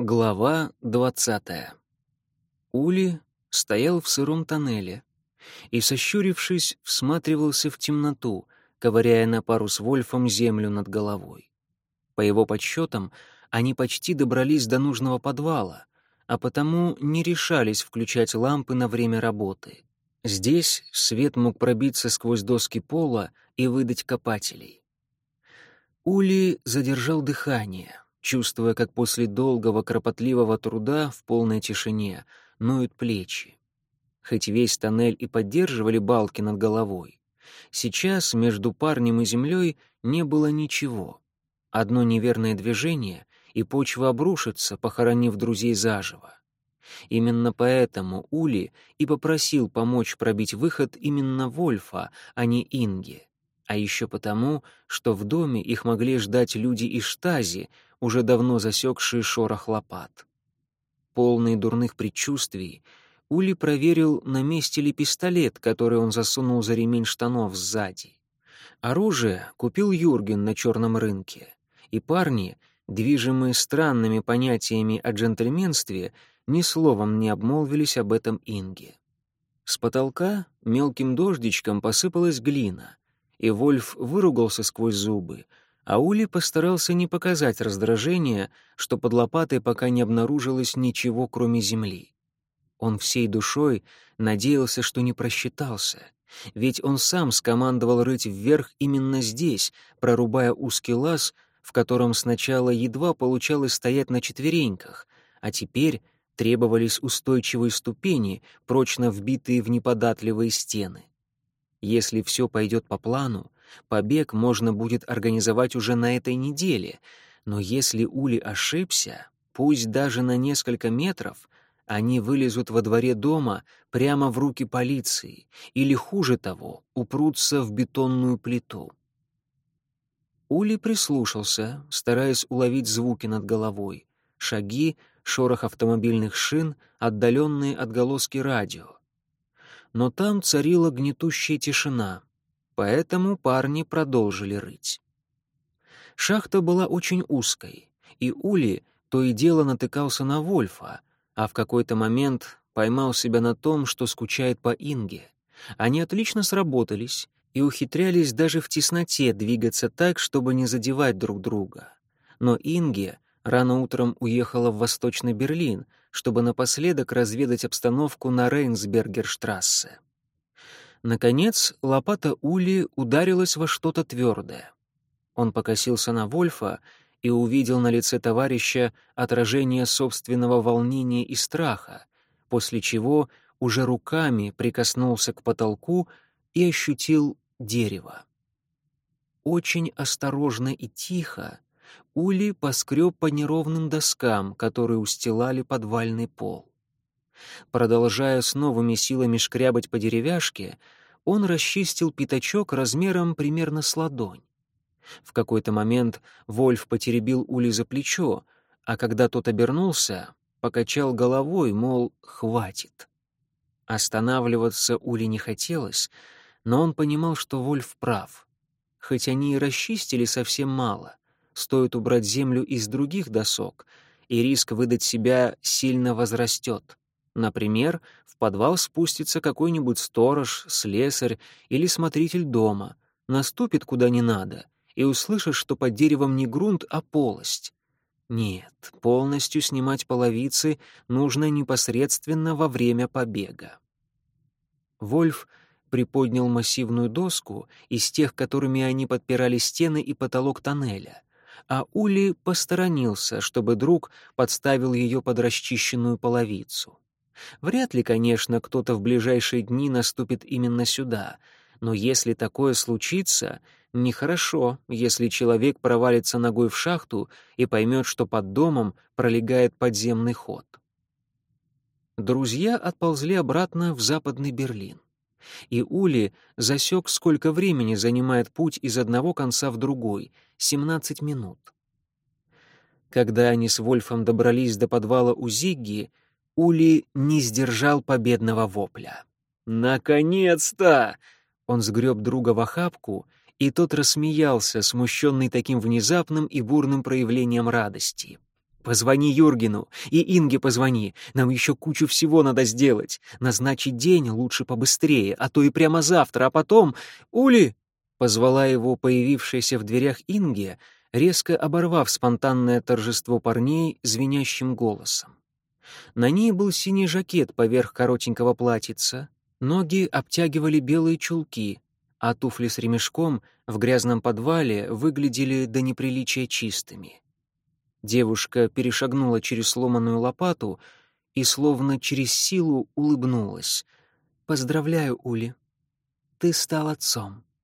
Глава двадцатая. Ули стоял в сыром тоннеле и, сощурившись, всматривался в темноту, ковыряя на пару с Вольфом землю над головой. По его подсчетам, они почти добрались до нужного подвала, а потому не решались включать лампы на время работы. Здесь свет мог пробиться сквозь доски пола и выдать копателей. Ули задержал дыхание — чувствуя, как после долгого кропотливого труда в полной тишине ноют плечи. Хоть весь тоннель и поддерживали балки над головой, сейчас между парнем и землей не было ничего. Одно неверное движение, и почва обрушится, похоронив друзей заживо. Именно поэтому Ули и попросил помочь пробить выход именно Вольфа, а не Инге. А еще потому, что в доме их могли ждать люди из штази, уже давно засекшие шорох лопат. Полный дурных предчувствий, Ули проверил, на месте ли пистолет, который он засунул за ремень штанов сзади. Оружие купил Юрген на черном рынке, и парни, движимые странными понятиями о джентльменстве, ни словом не обмолвились об этом Инге. С потолка мелким дождичком посыпалась глина, и Вольф выругался сквозь зубы, а Ули постарался не показать раздражения, что под лопатой пока не обнаружилось ничего, кроме земли. Он всей душой надеялся, что не просчитался, ведь он сам скомандовал рыть вверх именно здесь, прорубая узкий лаз, в котором сначала едва получалось стоять на четвереньках, а теперь требовались устойчивые ступени, прочно вбитые в неподатливые стены. Если все пойдет по плану, Побег можно будет организовать уже на этой неделе, но если Ули ошибся, пусть даже на несколько метров, они вылезут во дворе дома прямо в руки полиции или, хуже того, упрутся в бетонную плиту. Ули прислушался, стараясь уловить звуки над головой. Шаги, шорох автомобильных шин, отдаленные отголоски радио. Но там царила гнетущая тишина — Поэтому парни продолжили рыть. Шахта была очень узкой, и Ули то и дело натыкался на Вольфа, а в какой-то момент поймал себя на том, что скучает по Инге. Они отлично сработались и ухитрялись даже в тесноте двигаться так, чтобы не задевать друг друга. Но Инге рано утром уехала в Восточный Берлин, чтобы напоследок разведать обстановку на Рейнсбергерштрассе. Наконец, лопата Ули ударилась во что-то твердое. Он покосился на Вольфа и увидел на лице товарища отражение собственного волнения и страха, после чего уже руками прикоснулся к потолку и ощутил дерево. Очень осторожно и тихо Ули поскреб по неровным доскам, которые устилали подвальный пол. Продолжая с новыми силами шкрябать по деревяшке, он расчистил пятачок размером примерно с ладонь. В какой-то момент Вольф потеребил Ули за плечо, а когда тот обернулся, покачал головой, мол, хватит. Останавливаться Ули не хотелось, но он понимал, что Вольф прав. Хоть они и расчистили совсем мало, стоит убрать землю из других досок, и риск выдать себя сильно возрастет. Например, в подвал спустится какой-нибудь сторож, слесарь или смотритель дома, наступит куда не надо и услышит, что под деревом не грунт, а полость. Нет, полностью снимать половицы нужно непосредственно во время побега. Вольф приподнял массивную доску из тех, которыми они подпирали стены и потолок тоннеля, а Ули посторонился, чтобы друг подставил ее под расчищенную половицу. Вряд ли, конечно, кто-то в ближайшие дни наступит именно сюда, но если такое случится, нехорошо, если человек провалится ногой в шахту и поймет, что под домом пролегает подземный ход. Друзья отползли обратно в западный Берлин. И Ули засек, сколько времени занимает путь из одного конца в другой — 17 минут. Когда они с Вольфом добрались до подвала у Зигги, Ули не сдержал победного вопля. «Наконец-то!» Он сгреб друга в охапку, и тот рассмеялся, смущенный таким внезапным и бурным проявлением радости. позвони Юргену, и Инге позвони. Нам еще кучу всего надо сделать. Назначить день лучше побыстрее, а то и прямо завтра, а потом... Ули!» — позвала его появившаяся в дверях Инге, резко оборвав спонтанное торжество парней звенящим голосом. На ней был синий жакет поверх коротенького платьица, ноги обтягивали белые чулки, а туфли с ремешком в грязном подвале выглядели до неприличия чистыми. Девушка перешагнула через сломанную лопату и словно через силу улыбнулась. «Поздравляю, Ули. Ты стал отцом».